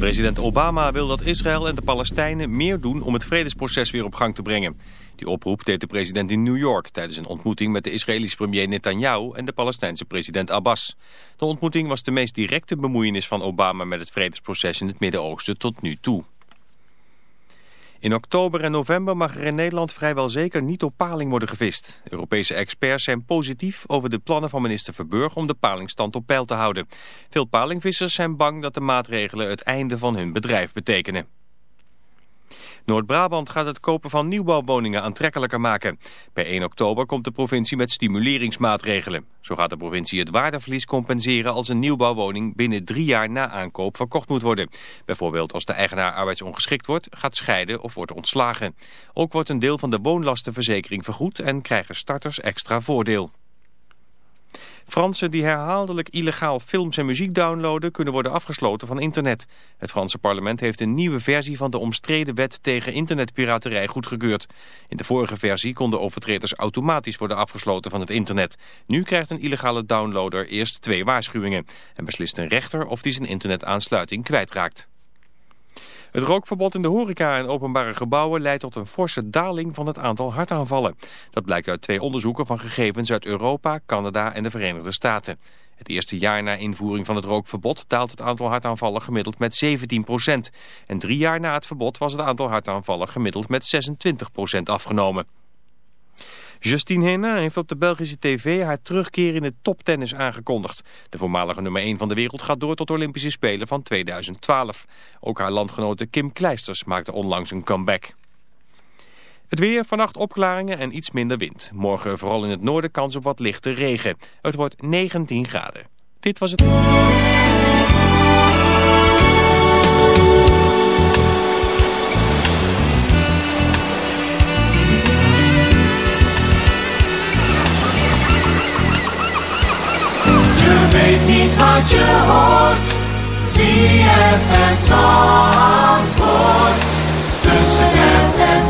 President Obama wil dat Israël en de Palestijnen meer doen om het vredesproces weer op gang te brengen. Die oproep deed de president in New York tijdens een ontmoeting met de Israëlische premier Netanyahu en de Palestijnse president Abbas. De ontmoeting was de meest directe bemoeienis van Obama met het vredesproces in het Midden-Oosten tot nu toe. In oktober en november mag er in Nederland vrijwel zeker niet op paling worden gevist. Europese experts zijn positief over de plannen van minister Verburg om de palingstand op peil te houden. Veel palingvissers zijn bang dat de maatregelen het einde van hun bedrijf betekenen. Noord-Brabant gaat het kopen van nieuwbouwwoningen aantrekkelijker maken. Per 1 oktober komt de provincie met stimuleringsmaatregelen. Zo gaat de provincie het waardeverlies compenseren als een nieuwbouwwoning binnen drie jaar na aankoop verkocht moet worden. Bijvoorbeeld als de eigenaar arbeidsongeschikt wordt, gaat scheiden of wordt ontslagen. Ook wordt een deel van de woonlastenverzekering vergoed en krijgen starters extra voordeel. Fransen die herhaaldelijk illegaal films en muziek downloaden kunnen worden afgesloten van internet. Het Franse parlement heeft een nieuwe versie van de omstreden wet tegen internetpiraterij goedgekeurd. In de vorige versie konden overtreders automatisch worden afgesloten van het internet. Nu krijgt een illegale downloader eerst twee waarschuwingen en beslist een rechter of die zijn internetaansluiting kwijtraakt. Het rookverbod in de horeca en openbare gebouwen leidt tot een forse daling van het aantal hartaanvallen. Dat blijkt uit twee onderzoeken van gegevens uit Europa, Canada en de Verenigde Staten. Het eerste jaar na invoering van het rookverbod daalt het aantal hartaanvallen gemiddeld met 17% En drie jaar na het verbod was het aantal hartaanvallen gemiddeld met 26% afgenomen. Justine Henin heeft op de Belgische tv haar terugkeer in het toptennis aangekondigd. De voormalige nummer 1 van de wereld gaat door tot de Olympische Spelen van 2012. Ook haar landgenote Kim Kleisters maakte onlangs een comeback. Het weer, vannacht opklaringen en iets minder wind. Morgen vooral in het noorden kans op wat lichte regen. Het wordt 19 graden. Dit was het... wat je hoort. ZFM Zandvoort. Tussen app en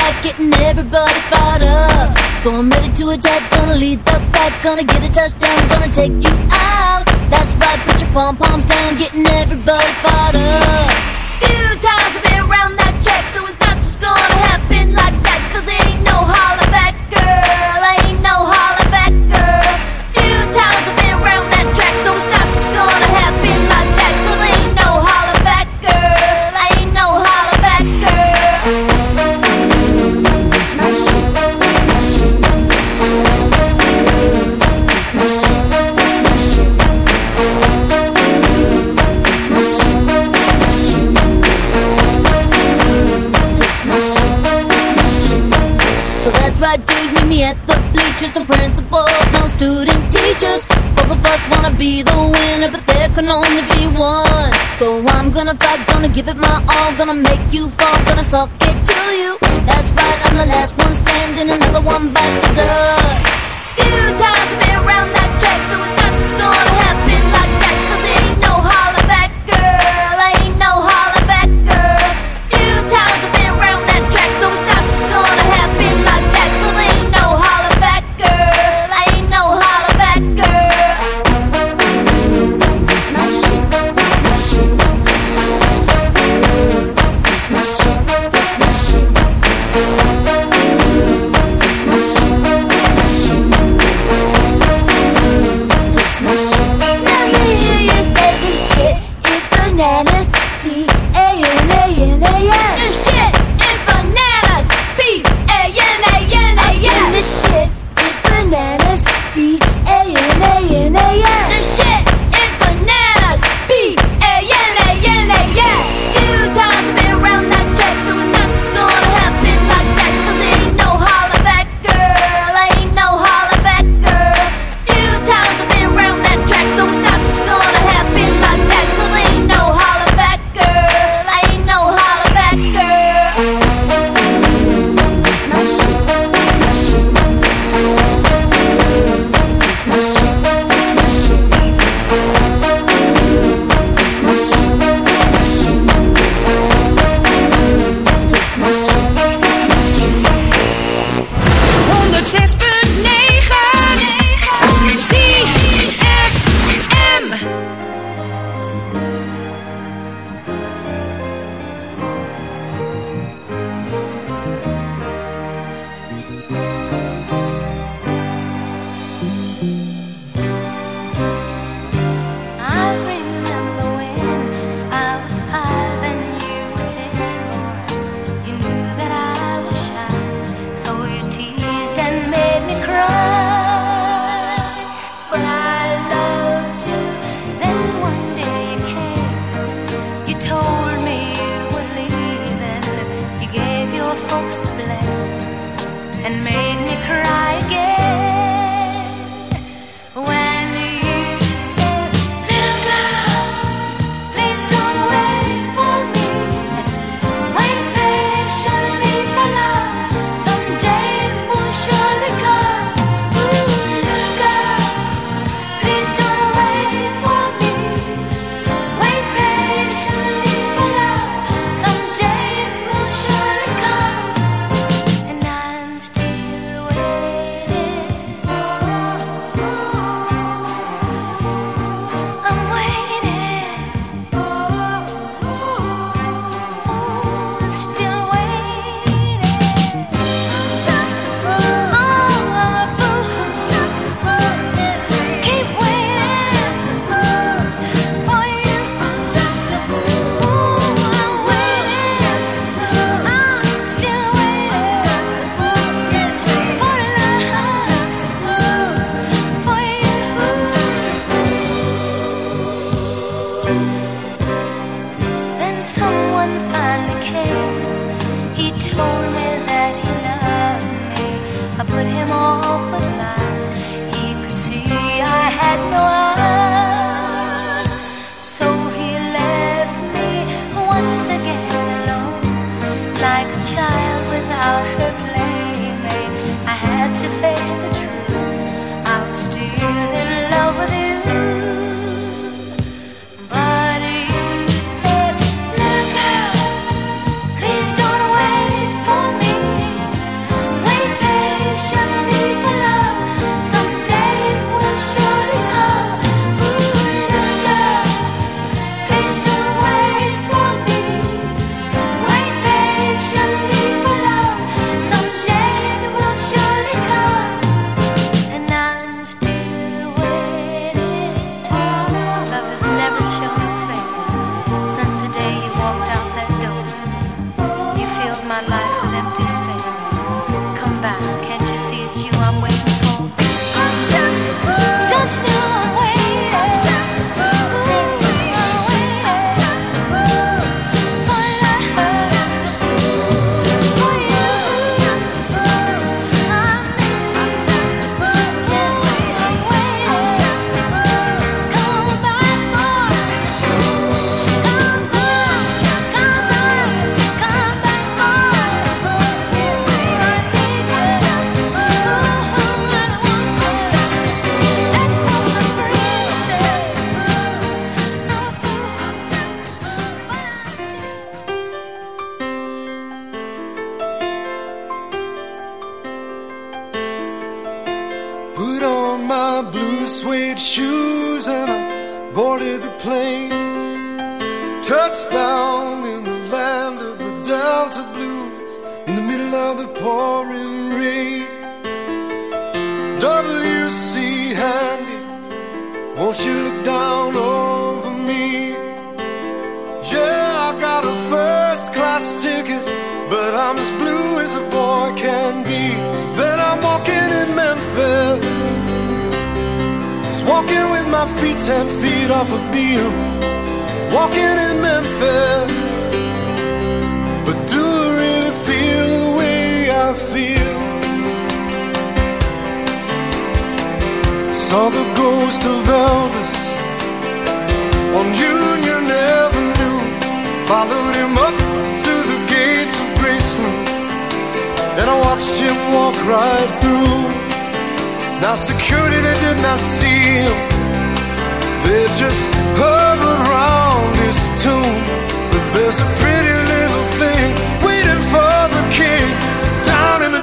that, getting everybody fired up. So I'm ready to attack, gonna lead the pack, gonna get a touchdown, gonna take you out. That's right, put your pom poms down, getting everybody fired up. Few times I've been around that track, so it's not just gonna happen like that, cause ain't no holla be the winner, but there can only be one. So I'm gonna fight, gonna give it my all, gonna make you fall, gonna suck it to you. That's right, I'm the last one standing, another one bites the dust. Few times I've been around that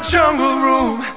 jungle room.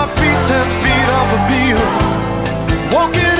my feet ten feet off a Beale. Walking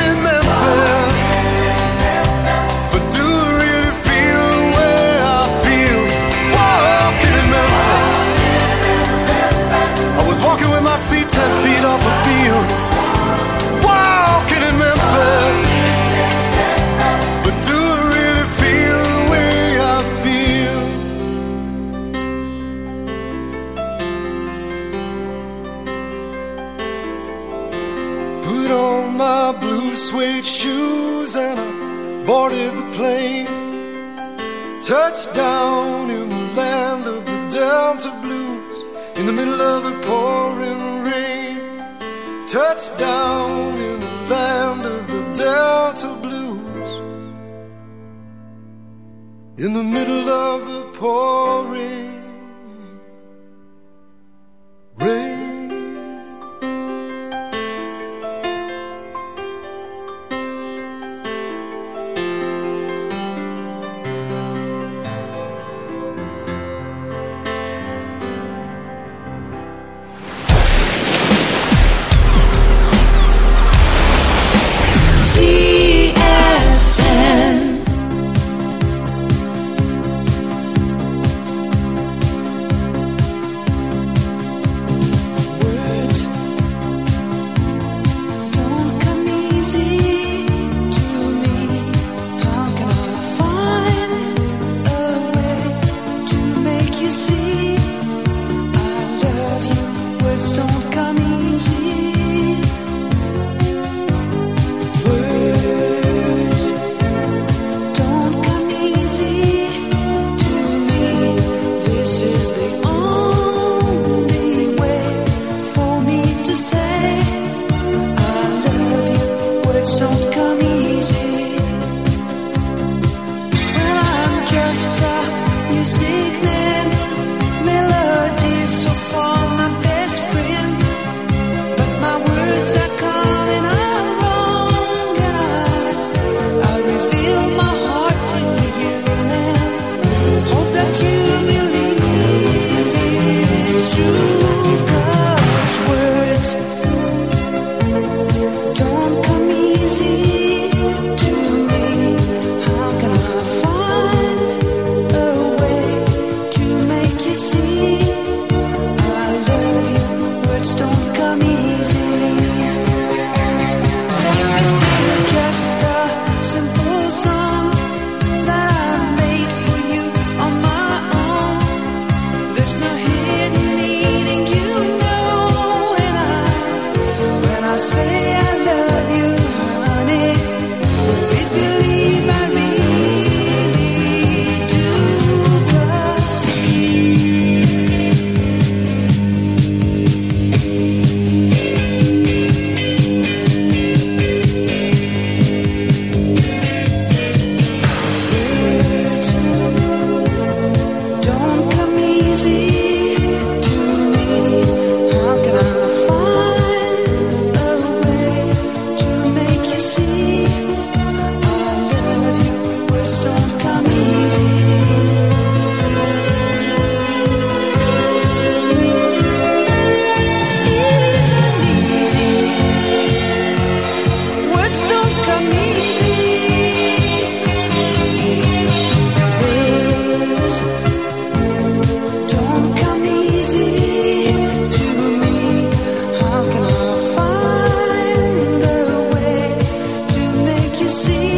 see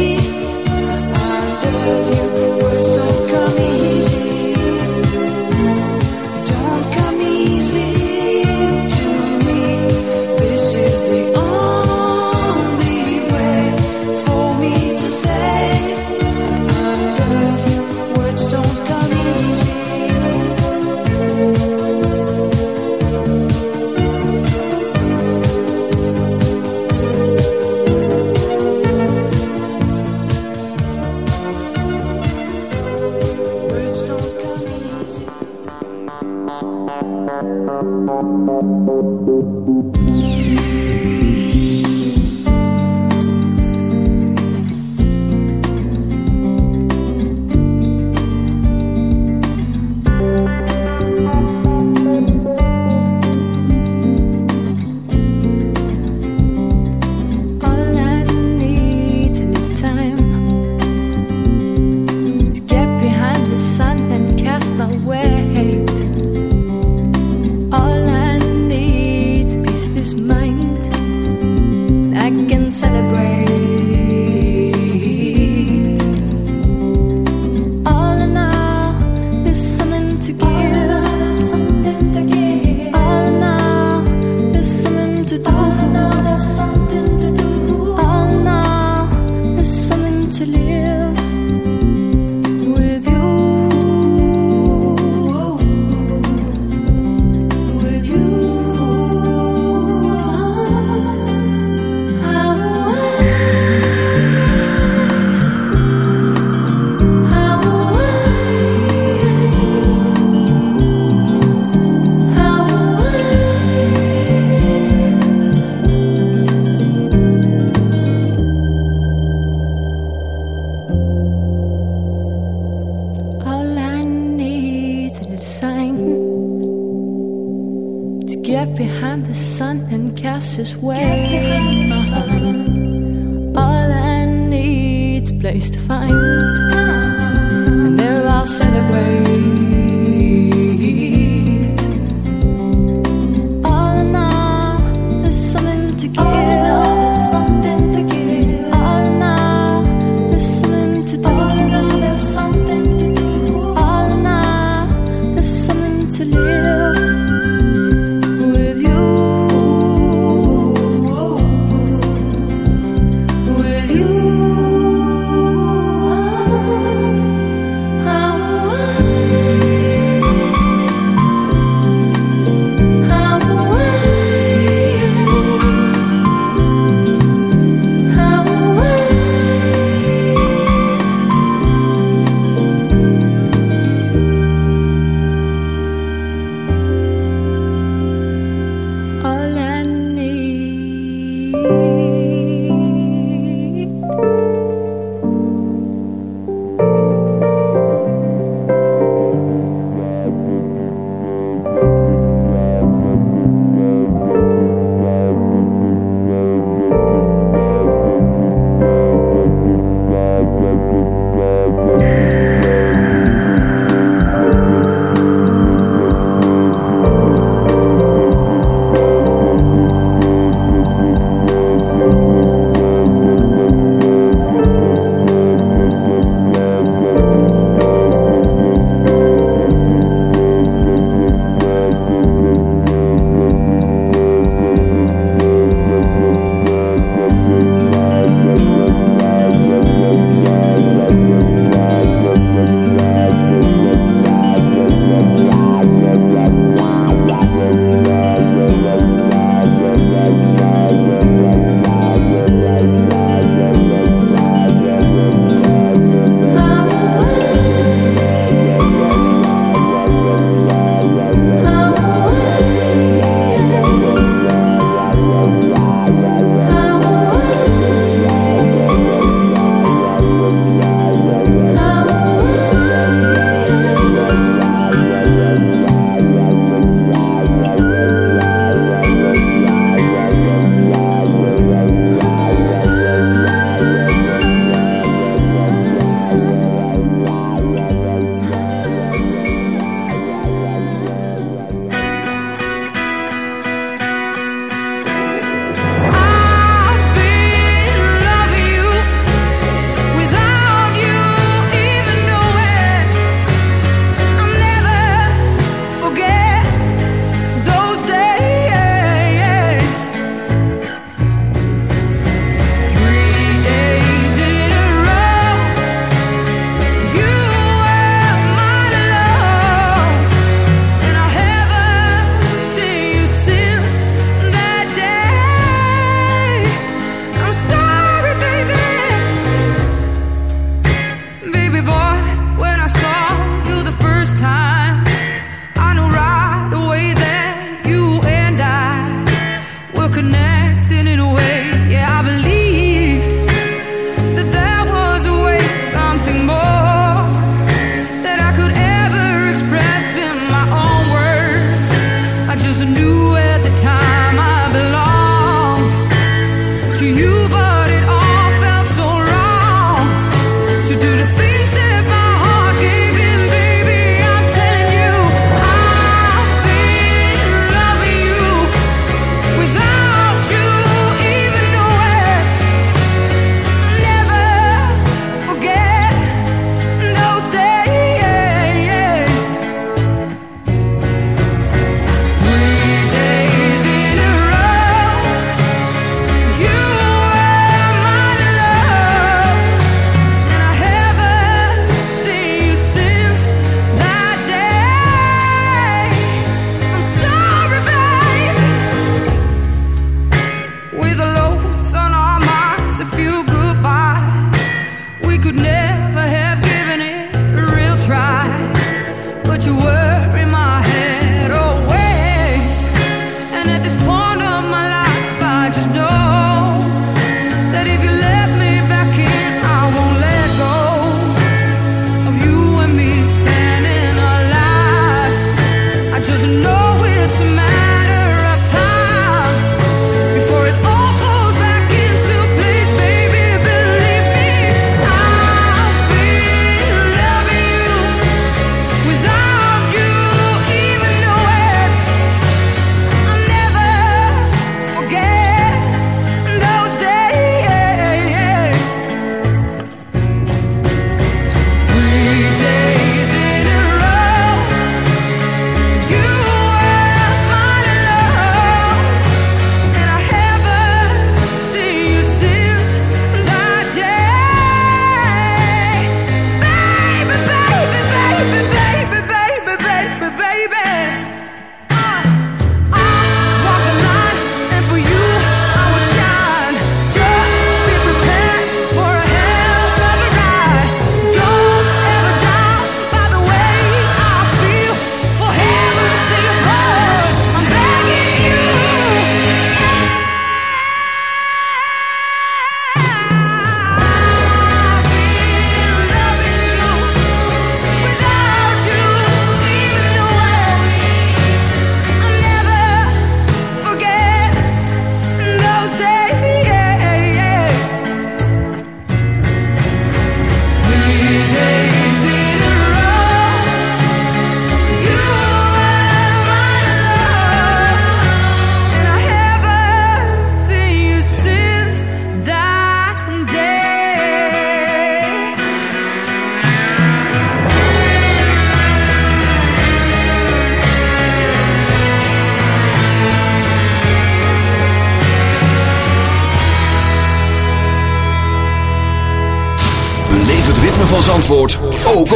find,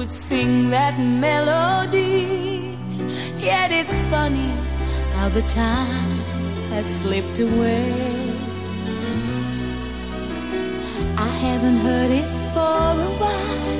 would sing that melody. Yet it's funny how the time has slipped away. I haven't heard it for a while.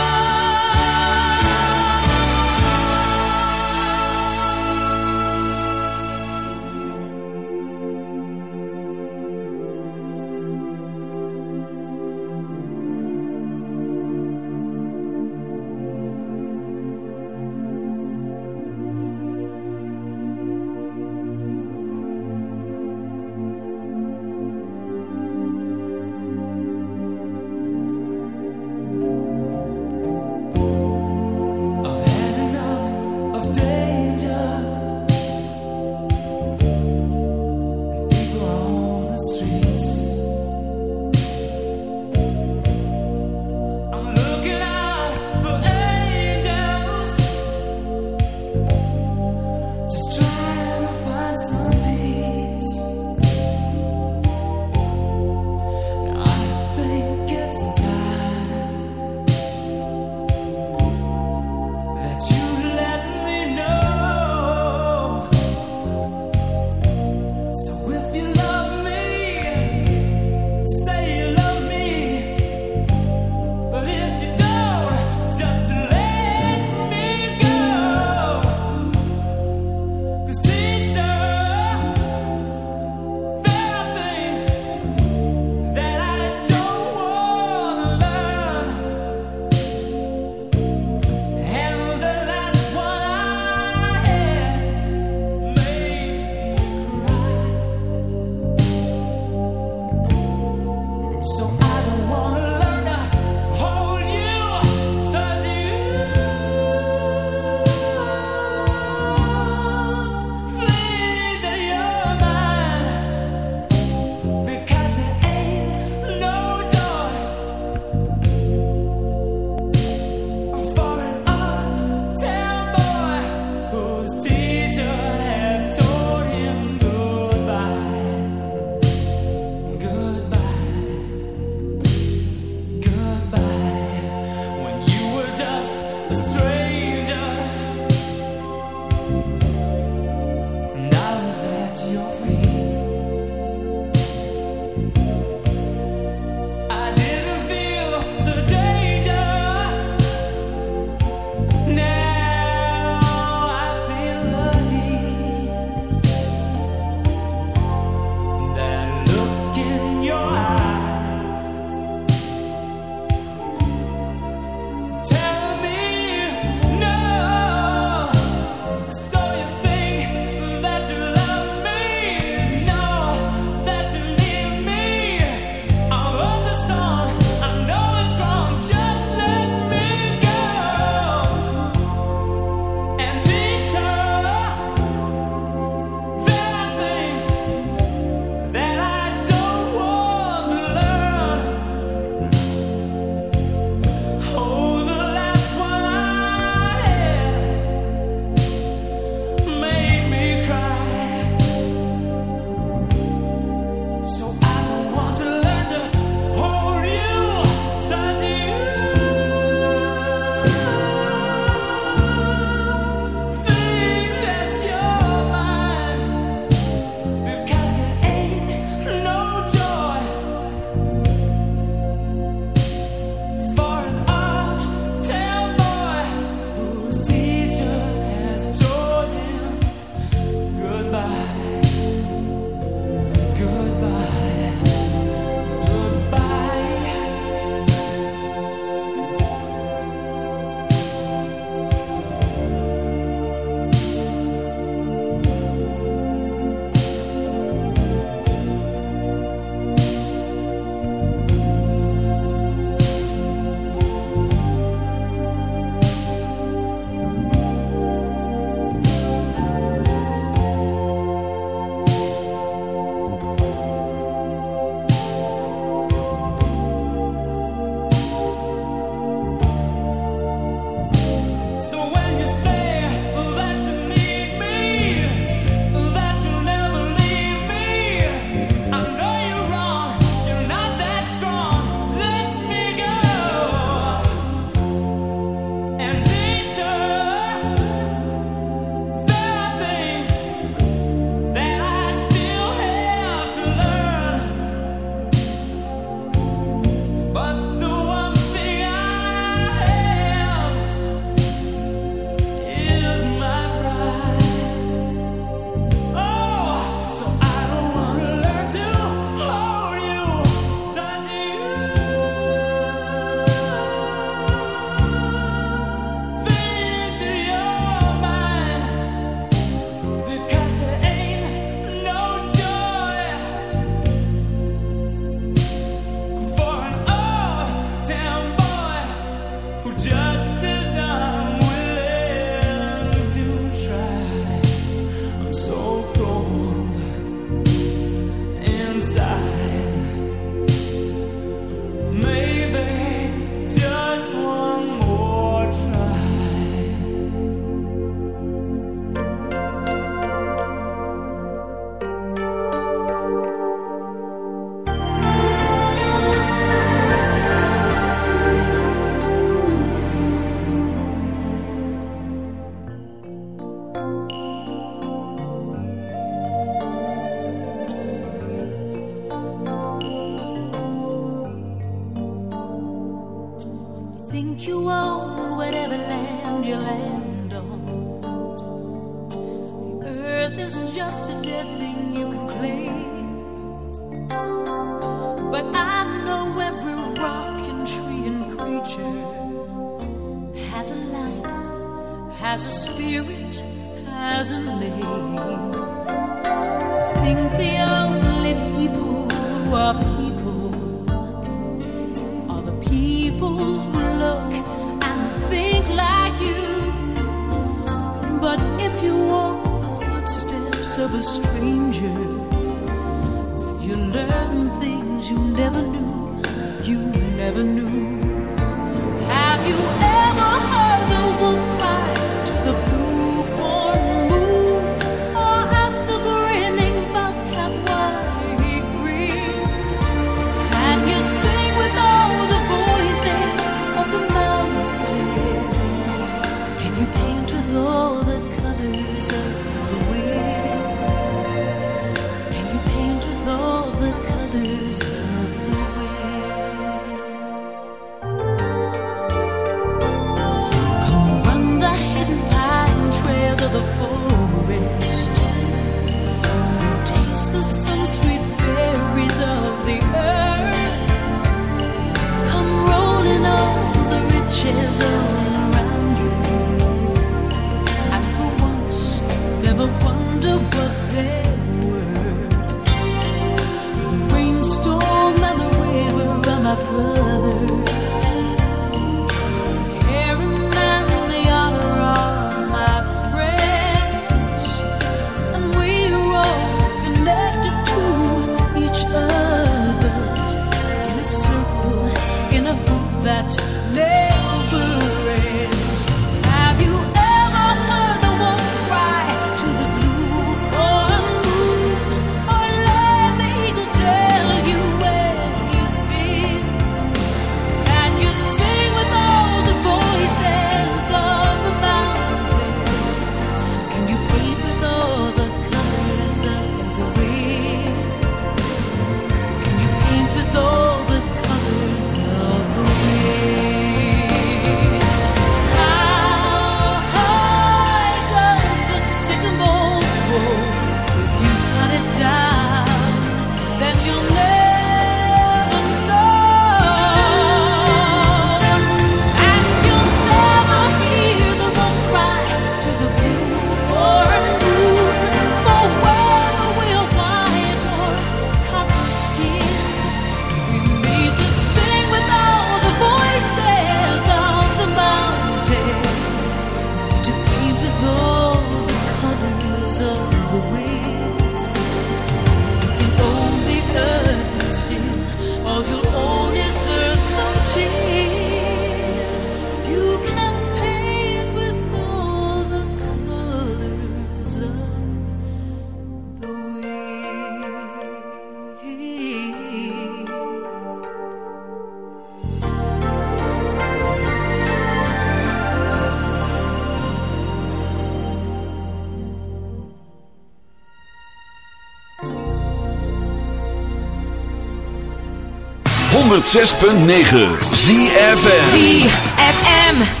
106.9 ZFM ZFM